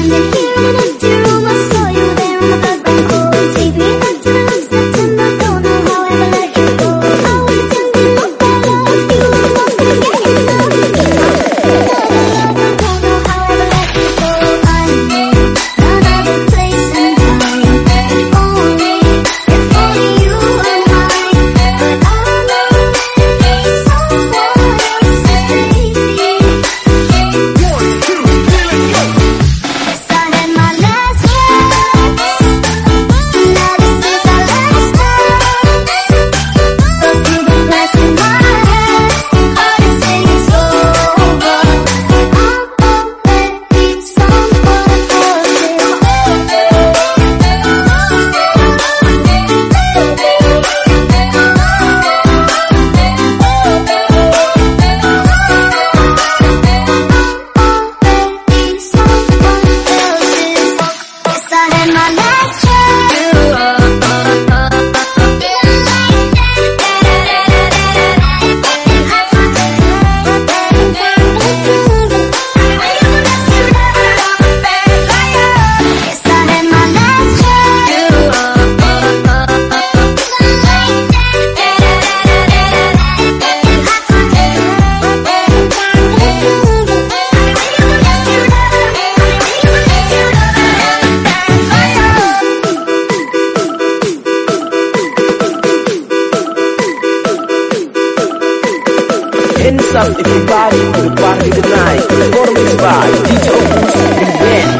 「ゆうまそういうでまた」Up everybody the party tonight. Performance by DJ Opus and Band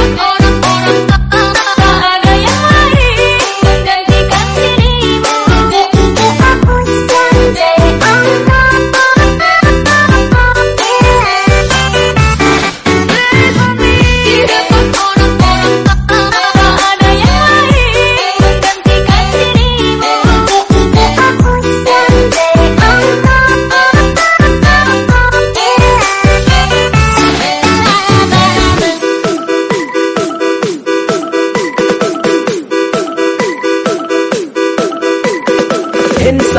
Band